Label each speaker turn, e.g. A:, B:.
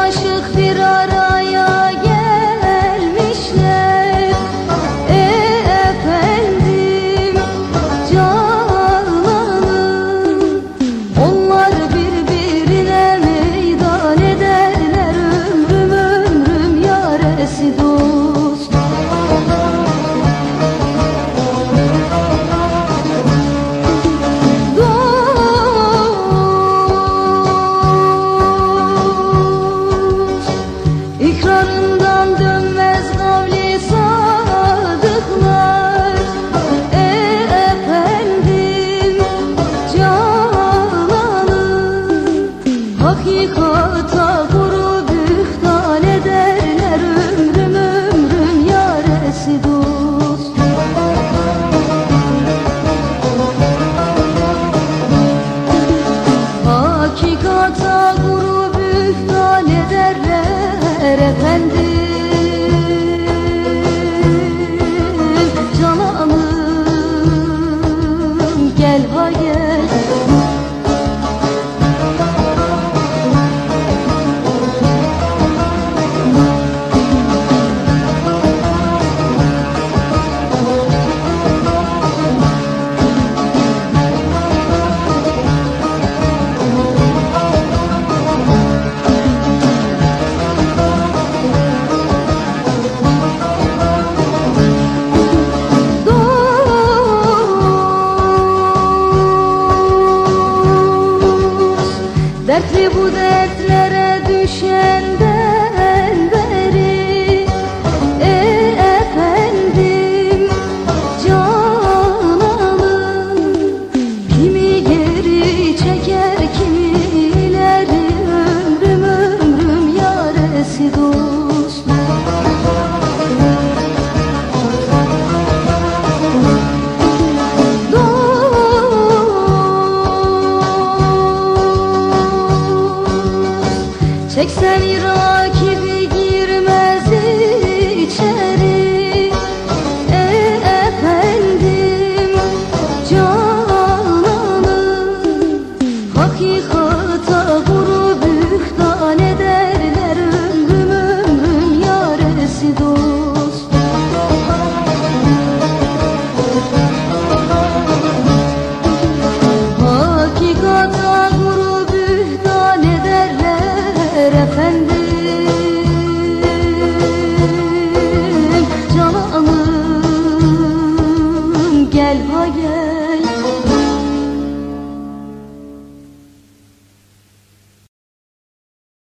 A: aşık bir araya gel Dertli bu dertlere düşer Seksen rakibi girmez içeri. E efendim cananım Hakikata vurur